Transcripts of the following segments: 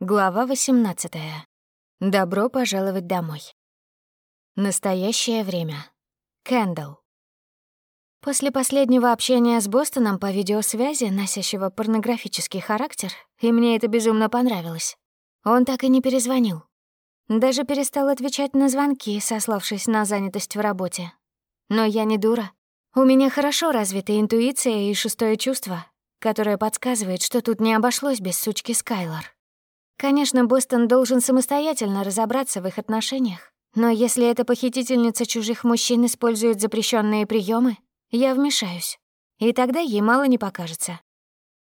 Глава 18. Добро пожаловать домой. Настоящее время. Кэндл. После последнего общения с Бостоном по видеосвязи, носящего порнографический характер, и мне это безумно понравилось, он так и не перезвонил. Даже перестал отвечать на звонки, сославшись на занятость в работе. Но я не дура. У меня хорошо развита интуиция и шестое чувство, которое подсказывает, что тут не обошлось без сучки Скайлор. Конечно, Бостон должен самостоятельно разобраться в их отношениях. Но если эта похитительница чужих мужчин использует запрещенные приемы, я вмешаюсь. И тогда ей мало не покажется.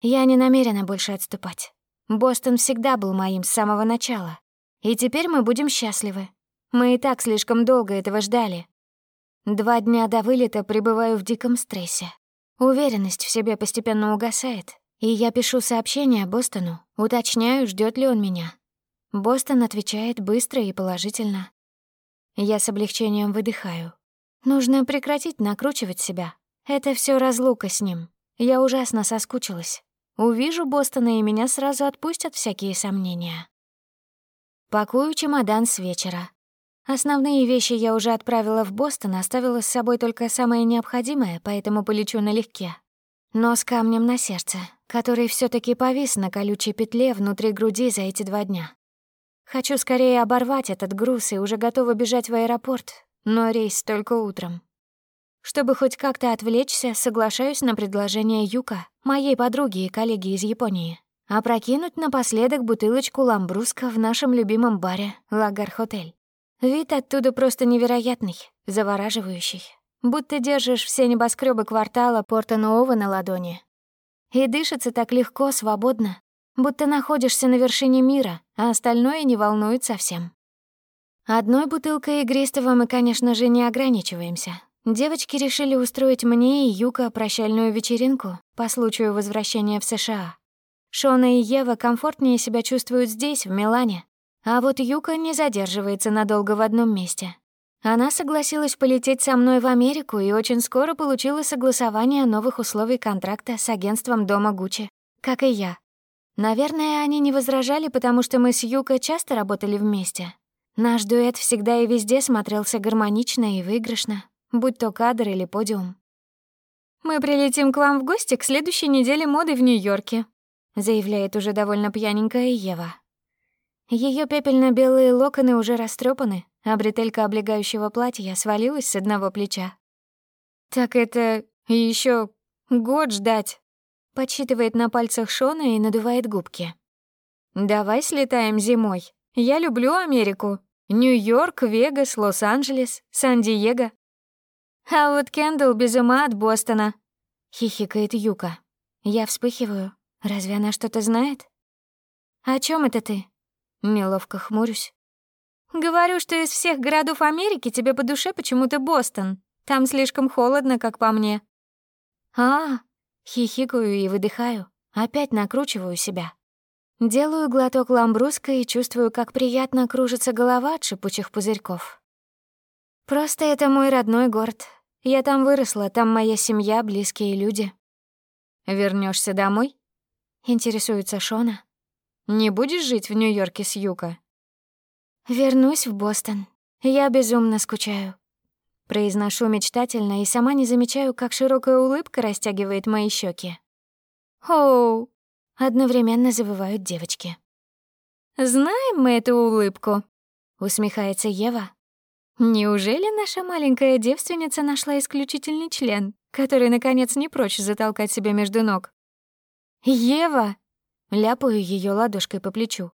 Я не намерена больше отступать. Бостон всегда был моим с самого начала. И теперь мы будем счастливы. Мы и так слишком долго этого ждали. Два дня до вылета пребываю в диком стрессе. Уверенность в себе постепенно угасает, и я пишу сообщение Бостону, уточняю, ждет ли он меня. Бостон отвечает быстро и положительно. Я с облегчением выдыхаю. Нужно прекратить накручивать себя. Это все разлука с ним. Я ужасно соскучилась. Увижу Бостона, и меня сразу отпустят всякие сомнения. Пакую чемодан с вечера. Основные вещи я уже отправила в Бостон, оставила с собой только самое необходимое, поэтому полечу налегке. Но с камнем на сердце который все таки повис на колючей петле внутри груди за эти два дня. Хочу скорее оборвать этот груз и уже готова бежать в аэропорт, но рейс только утром. Чтобы хоть как-то отвлечься, соглашаюсь на предложение Юка, моей подруги и коллеги из Японии, опрокинуть напоследок бутылочку ламбруска в нашем любимом баре «Лагар-хотель». Вид оттуда просто невероятный, завораживающий. Будто держишь все небоскребы квартала Порта-Нуова на ладони, и дышится так легко, свободно, будто находишься на вершине мира, а остальное не волнует совсем. Одной бутылкой игристого мы, конечно же, не ограничиваемся. Девочки решили устроить мне и Юка прощальную вечеринку по случаю возвращения в США. Шона и Ева комфортнее себя чувствуют здесь, в Милане, а вот Юка не задерживается надолго в одном месте. Она согласилась полететь со мной в Америку и очень скоро получила согласование новых условий контракта с агентством дома Гуччи, как и я. Наверное, они не возражали, потому что мы с Юка часто работали вместе. Наш дуэт всегда и везде смотрелся гармонично и выигрышно, будь то кадр или подиум. «Мы прилетим к вам в гости к следующей неделе моды в Нью-Йорке», заявляет уже довольно пьяненькая Ева. Ее пепельно-белые локоны уже растрепаны, а бретелька облегающего платья свалилась с одного плеча. «Так это еще год ждать!» Подсчитывает на пальцах Шона и надувает губки. «Давай слетаем зимой. Я люблю Америку. Нью-Йорк, Вегас, Лос-Анджелес, Сан-Диего». «А вот Кендалл без ума от Бостона», — хихикает Юка. Я вспыхиваю. Разве она что-то знает? «О чем это ты?» Неловко хмурюсь. Говорю, что из всех городов Америки тебе по душе почему-то Бостон. Там слишком холодно, как по мне. А, хихикаю и выдыхаю. Опять накручиваю себя. Делаю глоток ламбруска и чувствую, как приятно кружится голова от шипучих пузырьков. Просто это мой родной город. Я там выросла, там моя семья, близкие люди. Вернешься домой? Интересуется Шона. Не будешь жить в Нью-Йорке с Юка? «Вернусь в Бостон. Я безумно скучаю». Произношу мечтательно и сама не замечаю, как широкая улыбка растягивает мои щеки. «Оу!» — одновременно завывают девочки. «Знаем мы эту улыбку», — усмехается Ева. «Неужели наша маленькая девственница нашла исключительный член, который, наконец, не прочь затолкать себе между ног?» «Ева!» — ляпаю ее ладошкой по плечу.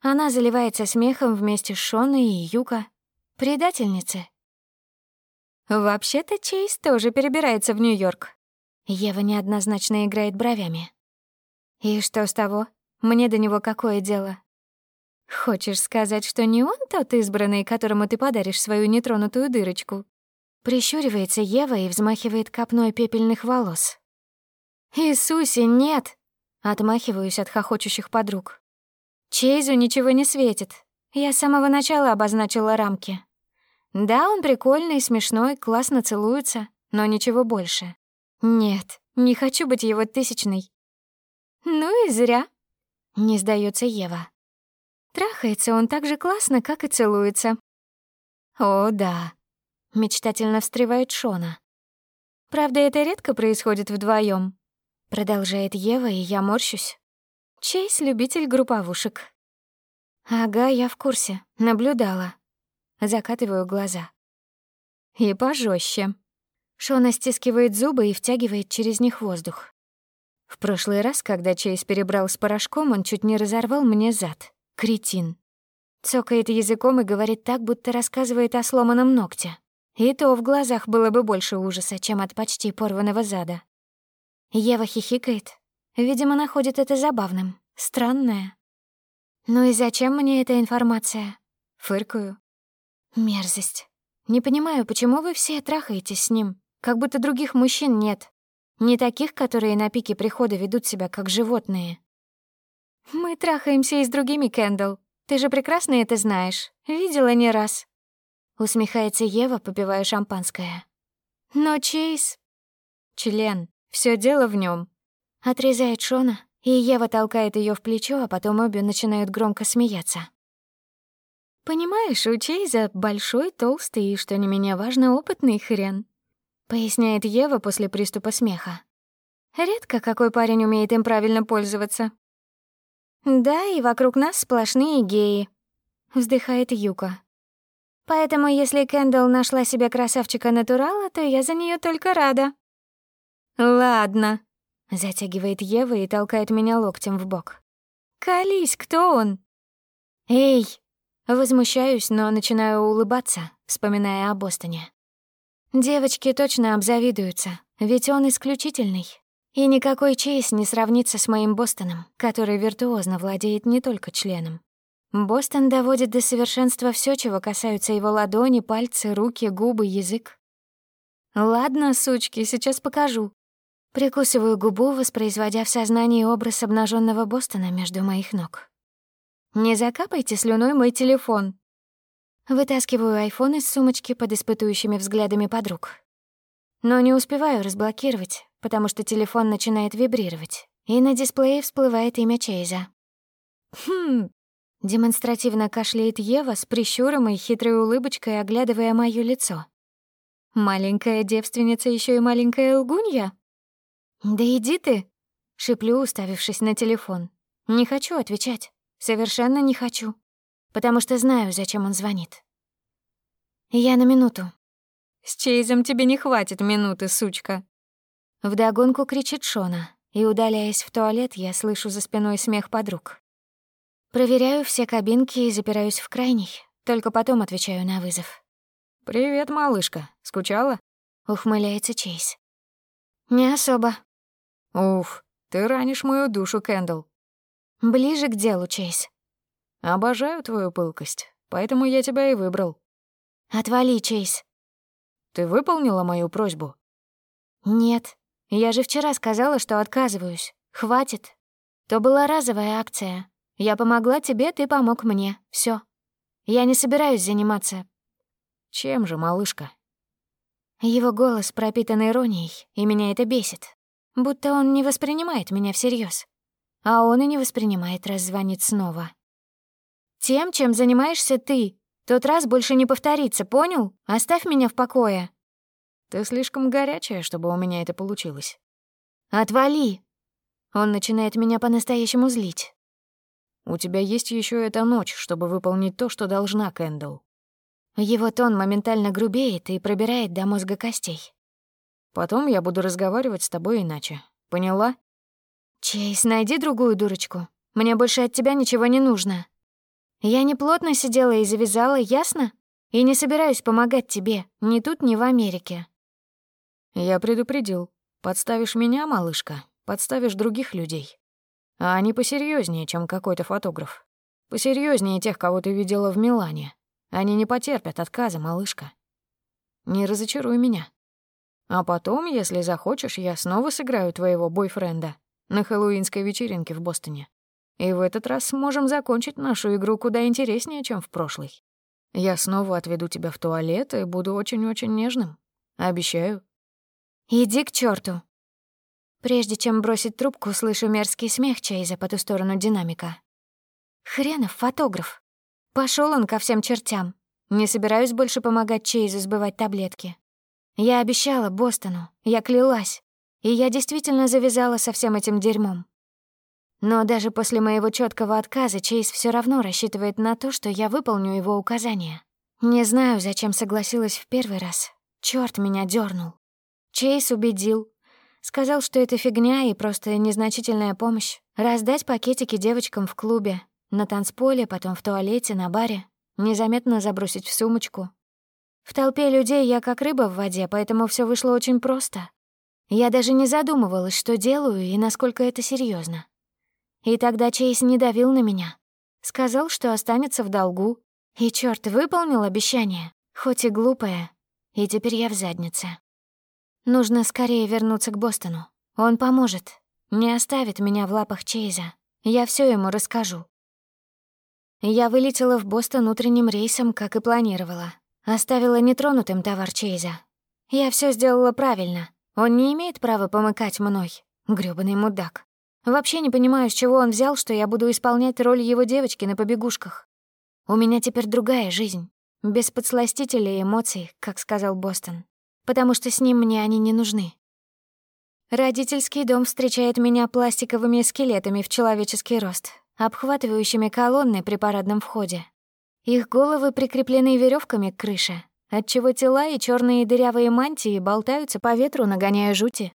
Она заливается смехом вместе с Шоной и Юка, предательницы. Вообще-то Чейз тоже перебирается в Нью-Йорк. Ева неоднозначно играет бровями. И что с того? Мне до него какое дело? Хочешь сказать, что не он тот избранный, которому ты подаришь свою нетронутую дырочку? Прищуривается Ева и взмахивает копной пепельных волос. «Иисусе, нет!» — отмахиваюсь от хохочущих подруг. Чейзу ничего не светит. Я с самого начала обозначила рамки. Да, он прикольный, смешной, классно целуется, но ничего больше. Нет, не хочу быть его тысячной. Ну и зря. Не сдается Ева. Трахается он так же классно, как и целуется. О, да. Мечтательно встревает Шона. Правда, это редко происходит вдвоем. Продолжает Ева, и я морщусь. Чейз — любитель групповушек. Ага, я в курсе, наблюдала. Закатываю глаза. И пожёстче. Шона стискивает зубы и втягивает через них воздух. В прошлый раз, когда Чейз перебрал с порошком, он чуть не разорвал мне зад. Кретин. Цокает языком и говорит так, будто рассказывает о сломанном ногте. И то в глазах было бы больше ужаса, чем от почти порванного зада. Ева хихикает, Видимо, находит это забавным. Странное. «Ну и зачем мне эта информация?» Фыркаю. «Мерзость. Не понимаю, почему вы все трахаетесь с ним? Как будто других мужчин нет. Не таких, которые на пике прихода ведут себя как животные». «Мы трахаемся и с другими, Кендалл. Ты же прекрасно это знаешь. Видела не раз». Усмехается Ева, попивая шампанское. «Но Чейз...» «Член. Все дело в нем отрезает Шона, и Ева толкает ее в плечо, а потом обе начинают громко смеяться. «Понимаешь, у Чейза большой, толстый и, что не менее важно, опытный хрен», поясняет Ева после приступа смеха. «Редко какой парень умеет им правильно пользоваться». «Да, и вокруг нас сплошные геи», — вздыхает Юка. «Поэтому если Кэндалл нашла себе красавчика-натурала, то я за нее только рада». «Ладно», Затягивает Ева и толкает меня локтем в бок. «Колись, кто он?» «Эй!» Возмущаюсь, но начинаю улыбаться, вспоминая о Бостоне. Девочки точно обзавидуются, ведь он исключительный. И никакой честь не сравнится с моим Бостоном, который виртуозно владеет не только членом. Бостон доводит до совершенства все, чего касаются его ладони, пальцы, руки, губы, язык. «Ладно, сучки, сейчас покажу», Прикусываю губу, воспроизводя в сознании образ обнаженного Бостона между моих ног. «Не закапайте слюной мой телефон!» Вытаскиваю айфон из сумочки под испытующими взглядами подруг. Но не успеваю разблокировать, потому что телефон начинает вибрировать, и на дисплее всплывает имя Чейза. «Хм...» — демонстративно кашляет Ева с прищуром и хитрой улыбочкой, оглядывая моё лицо. «Маленькая девственница еще и маленькая лгунья?» «Да иди ты!» — шиплю, уставившись на телефон. «Не хочу отвечать. Совершенно не хочу. Потому что знаю, зачем он звонит». «Я на минуту». «С Чейзом тебе не хватит минуты, сучка!» Вдогонку кричит Шона, и, удаляясь в туалет, я слышу за спиной смех подруг. Проверяю все кабинки и запираюсь в крайней, только потом отвечаю на вызов. «Привет, малышка. Скучала?» — ухмыляется Чейз. «Не особо», Уф, ты ранишь мою душу, Кэндл. Ближе к делу, Чейз. Обожаю твою пылкость, поэтому я тебя и выбрал. Отвали, Чейз. Ты выполнила мою просьбу? Нет. Я же вчера сказала, что отказываюсь. Хватит. То была разовая акция. Я помогла тебе, ты помог мне. Все. Я не собираюсь заниматься. Чем же, малышка? Его голос пропитан иронией, и меня это бесит будто он не воспринимает меня всерьез. А он и не воспринимает, раз звонит снова. «Тем, чем занимаешься ты. Тот раз больше не повторится, понял? Оставь меня в покое». «Ты слишком горячая, чтобы у меня это получилось». «Отвали!» Он начинает меня по-настоящему злить. «У тебя есть еще эта ночь, чтобы выполнить то, что должна, Кэндалл». Его тон моментально грубеет и пробирает до мозга костей. Потом я буду разговаривать с тобой иначе. Поняла? Чейз, найди другую дурочку. Мне больше от тебя ничего не нужно. Я не плотно сидела и завязала, ясно? И не собираюсь помогать тебе, ни тут, ни в Америке. Я предупредил. Подставишь меня, малышка, подставишь других людей. А они посерьезнее, чем какой-то фотограф. Посерьезнее тех, кого ты видела в Милане. Они не потерпят отказа, малышка. Не разочаруй меня. А потом, если захочешь, я снова сыграю твоего бойфренда на хэллоуинской вечеринке в Бостоне. И в этот раз сможем закончить нашу игру куда интереснее, чем в прошлой. Я снова отведу тебя в туалет и буду очень-очень нежным. Обещаю. Иди к черту. Прежде чем бросить трубку, слышу мерзкий смех Чейза по ту сторону динамика. Хренов фотограф. Пошел он ко всем чертям. Не собираюсь больше помогать Чейзу сбывать таблетки. Я обещала Бостону, я клялась, и я действительно завязала со всем этим дерьмом. Но даже после моего четкого отказа Чейз все равно рассчитывает на то, что я выполню его указания. Не знаю, зачем согласилась в первый раз. Черт меня дернул. Чейз убедил. Сказал, что это фигня и просто незначительная помощь. Раздать пакетики девочкам в клубе, на танцполе, потом в туалете, на баре. Незаметно забросить в сумочку, в толпе людей я как рыба в воде, поэтому все вышло очень просто. Я даже не задумывалась, что делаю и насколько это серьезно. И тогда Чейз не давил на меня. Сказал, что останется в долгу. И черт выполнил обещание, хоть и глупое. И теперь я в заднице. Нужно скорее вернуться к Бостону. Он поможет. Не оставит меня в лапах Чейза. Я все ему расскажу. Я вылетела в Бостон утренним рейсом, как и планировала. Оставила нетронутым товар Чейза. Я все сделала правильно. Он не имеет права помыкать мной. грёбаный мудак. Вообще не понимаю, с чего он взял, что я буду исполнять роль его девочки на побегушках. У меня теперь другая жизнь. Без подсластителя эмоций, как сказал Бостон. Потому что с ним мне они не нужны. Родительский дом встречает меня пластиковыми скелетами в человеческий рост, обхватывающими колонны при парадном входе. Их головы прикреплены веревками к крыше, отчего тела и черные дырявые мантии болтаются по ветру, нагоняя жути.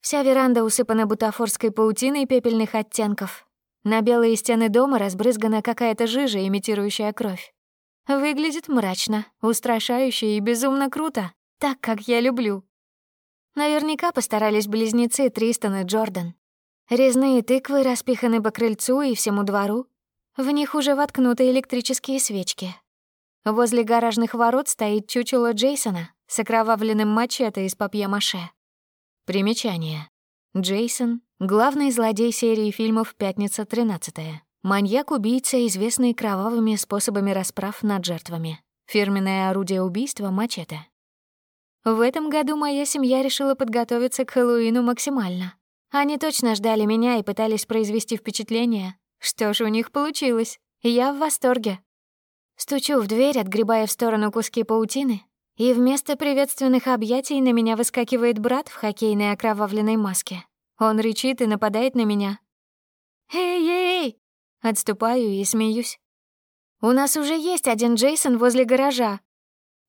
Вся веранда усыпана бутафорской паутиной пепельных оттенков. На белые стены дома разбрызгана какая-то жижа, имитирующая кровь. Выглядит мрачно, устрашающе и безумно круто, так, как я люблю. Наверняка постарались близнецы Тристон и Джордан. Резные тыквы распиханы по крыльцу и всему двору, в них уже воткнуты электрические свечки. Возле гаражных ворот стоит чучело Джейсона с окровавленным мачете из папье-маше. Примечание. Джейсон — главный злодей серии фильмов «Пятница 13 Маньяк-убийца, известный кровавыми способами расправ над жертвами. Фирменное орудие убийства — мачете. В этом году моя семья решила подготовиться к Хэллоуину максимально. Они точно ждали меня и пытались произвести впечатление, что же у них получилось. Я в восторге. Стучу в дверь, отгребая в сторону куски паутины, и вместо приветственных объятий на меня выскакивает брат в хоккейной окровавленной маске. Он рычит и нападает на меня. «Эй-эй-эй!» Отступаю и смеюсь. «У нас уже есть один Джейсон возле гаража».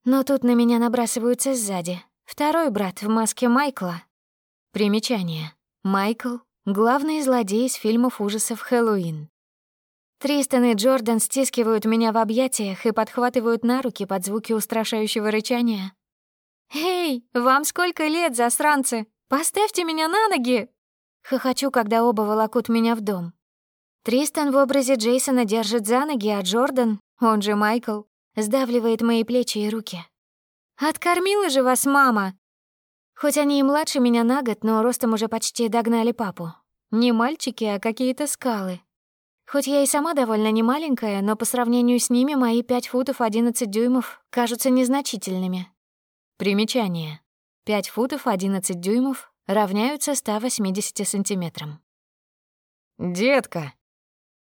Но тут на меня набрасываются сзади. Второй брат в маске Майкла. Примечание. Майкл Главный злодей из фильмов ужасов Хэллоуин. Тристон и Джордан стискивают меня в объятиях и подхватывают на руки под звуки устрашающего рычания. «Эй, вам сколько лет, засранцы? Поставьте меня на ноги!» Хохочу, когда оба волокут меня в дом. Тристон в образе Джейсона держит за ноги, а Джордан, он же Майкл, сдавливает мои плечи и руки. «Откормила же вас мама!» Хоть они и младше меня на год, но ростом уже почти догнали папу. Не мальчики, а какие-то скалы. Хоть я и сама довольно не маленькая, но по сравнению с ними мои 5 футов 11 дюймов кажутся незначительными. Примечание. 5 футов 11 дюймов равняются 180 сантиметрам. «Детка!»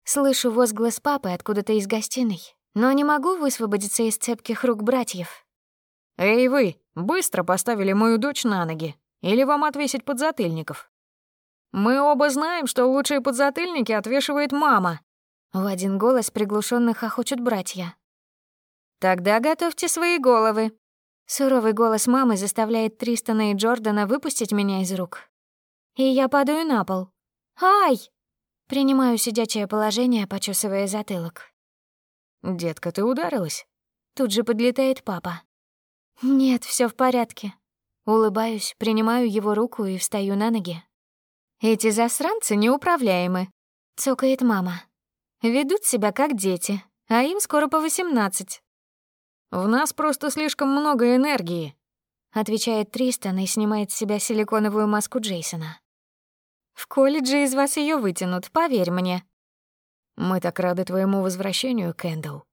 Слышу возглас папы откуда-то из гостиной, но не могу высвободиться из цепких рук братьев. «Эй вы, быстро поставили мою дочь на ноги! Или вам отвесить подзатыльников?» Мы оба знаем, что лучшие подзатыльники отвешивает мама». В один голос приглушенно хохочут братья. «Тогда готовьте свои головы». Суровый голос мамы заставляет Тристона и Джордана выпустить меня из рук. И я падаю на пол. «Ай!» Принимаю сидячее положение, почесывая затылок. «Детка, ты ударилась?» Тут же подлетает папа. «Нет, все в порядке». Улыбаюсь, принимаю его руку и встаю на ноги. Эти засранцы неуправляемы. Цокает мама. Ведут себя как дети, а им скоро по 18. «В нас просто слишком много энергии», — отвечает Тристан и снимает с себя силиконовую маску Джейсона. «В колледже из вас ее вытянут, поверь мне». «Мы так рады твоему возвращению, Кэндалл».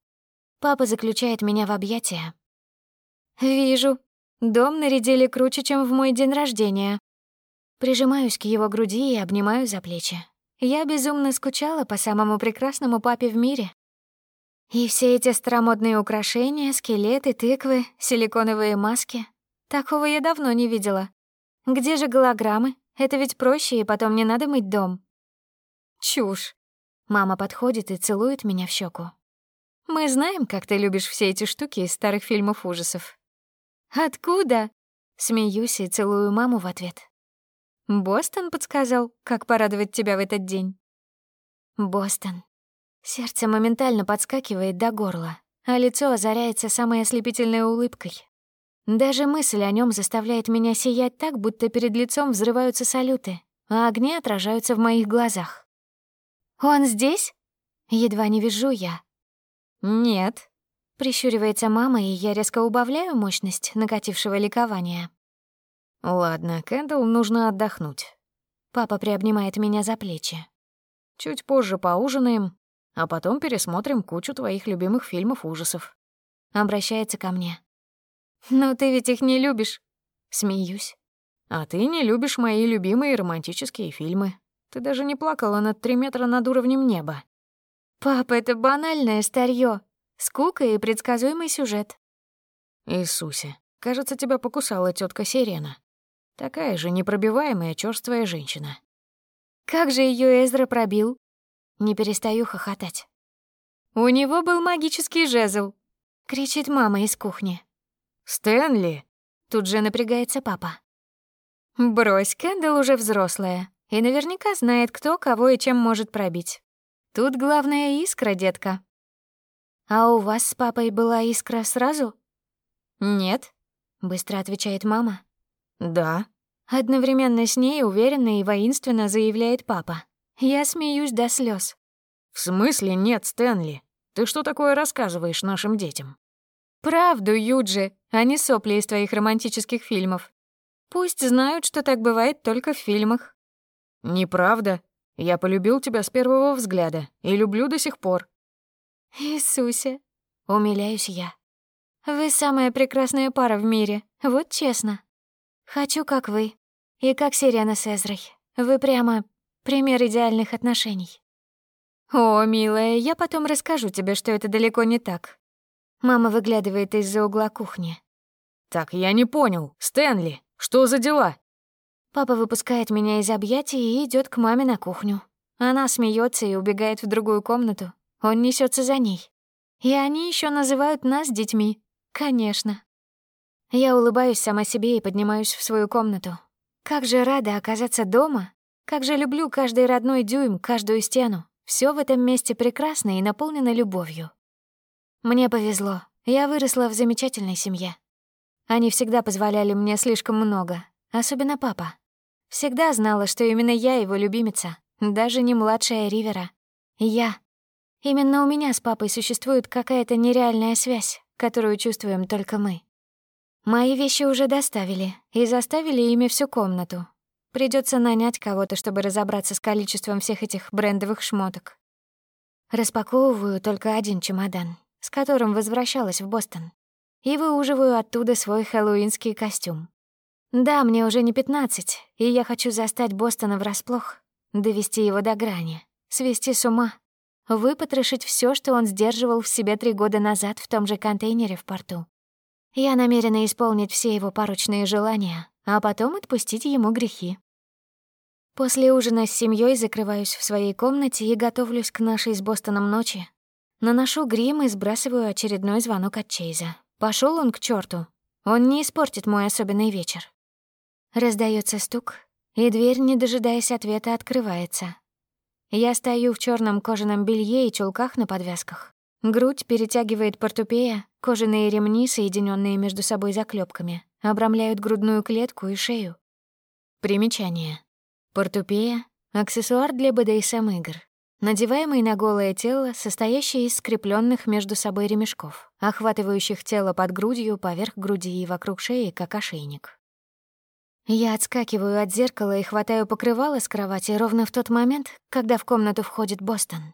Папа заключает меня в объятия. «Вижу. Дом нарядили круче, чем в мой день рождения. Прижимаюсь к его груди и обнимаю за плечи. Я безумно скучала по самому прекрасному папе в мире. И все эти старомодные украшения, скелеты, тыквы, силиконовые маски. Такого я давно не видела. Где же голограммы? Это ведь проще, и потом не надо мыть дом. Чушь. Мама подходит и целует меня в щеку. Мы знаем, как ты любишь все эти штуки из старых фильмов ужасов. Откуда? Смеюсь и целую маму в ответ. Бостон подсказал, как порадовать тебя в этот день. Бостон. Сердце моментально подскакивает до горла, а лицо озаряется самой ослепительной улыбкой. Даже мысль о нем заставляет меня сиять так, будто перед лицом взрываются салюты, а огни отражаются в моих глазах. «Он здесь?» Едва не вижу я. «Нет», — прищуривается мама, и я резко убавляю мощность накатившего ликования. Ладно, Кэндалл нужно отдохнуть. Папа приобнимает меня за плечи. Чуть позже поужинаем, а потом пересмотрим кучу твоих любимых фильмов ужасов. Обращается ко мне. Но ты ведь их не любишь. Смеюсь. А ты не любишь мои любимые романтические фильмы. Ты даже не плакала над три метра над уровнем неба. Папа, это банальное старье. Скука и предсказуемый сюжет. Иисусе, кажется, тебя покусала тетка Сирена. Такая же непробиваемая черствая женщина. Как же ее Эзра пробил? Не перестаю хохотать. У него был магический жезл, кричит мама из кухни. Стэнли! Тут же напрягается папа. Брось, Кэндалл уже взрослая и наверняка знает, кто кого и чем может пробить. Тут главная искра, детка. А у вас с папой была искра сразу? Нет, быстро отвечает мама. «Да». Одновременно с ней уверенно и воинственно заявляет папа. Я смеюсь до слез. «В смысле нет, Стэнли? Ты что такое рассказываешь нашим детям?» «Правду, Юджи, а не сопли из твоих романтических фильмов. Пусть знают, что так бывает только в фильмах». «Неправда. Я полюбил тебя с первого взгляда и люблю до сих пор». «Иисусе!» — умиляюсь я. «Вы самая прекрасная пара в мире, вот честно». Хочу, как вы. И как Сирена с Эзрой. Вы прямо пример идеальных отношений. О, милая, я потом расскажу тебе, что это далеко не так. Мама выглядывает из-за угла кухни. Так, я не понял. Стэнли, что за дела? Папа выпускает меня из объятий и идет к маме на кухню. Она смеется и убегает в другую комнату. Он несется за ней. И они еще называют нас детьми. Конечно. Я улыбаюсь сама себе и поднимаюсь в свою комнату. Как же рада оказаться дома! Как же люблю каждый родной дюйм, каждую стену. Все в этом месте прекрасно и наполнено любовью. Мне повезло. Я выросла в замечательной семье. Они всегда позволяли мне слишком много, особенно папа. Всегда знала, что именно я его любимица, даже не младшая Ривера. Я. Именно у меня с папой существует какая-то нереальная связь, которую чувствуем только мы. Мои вещи уже доставили, и заставили ими всю комнату. Придется нанять кого-то, чтобы разобраться с количеством всех этих брендовых шмоток. Распаковываю только один чемодан, с которым возвращалась в Бостон, и выуживаю оттуда свой хэллоуинский костюм. Да, мне уже не 15, и я хочу застать Бостона врасплох, довести его до грани, свести с ума, выпотрошить все, что он сдерживал в себе три года назад в том же контейнере в порту. Я намерена исполнить все его порочные желания, а потом отпустить ему грехи. После ужина с семьей закрываюсь в своей комнате и готовлюсь к нашей с Бостоном ночи. Наношу грим и сбрасываю очередной звонок от Чейза. Пошел он к черту. Он не испортит мой особенный вечер. Раздается стук, и дверь, не дожидаясь ответа, открывается. Я стою в черном кожаном белье и чулках на подвязках. Грудь перетягивает портупея, кожаные ремни, соединенные между собой заклепками, обрамляют грудную клетку и шею. Примечание. Портупея — аксессуар для БДСМ-игр, надеваемый на голое тело, состоящий из скрепленных между собой ремешков, охватывающих тело под грудью, поверх груди и вокруг шеи, как ошейник. Я отскакиваю от зеркала и хватаю покрывало с кровати ровно в тот момент, когда в комнату входит Бостон.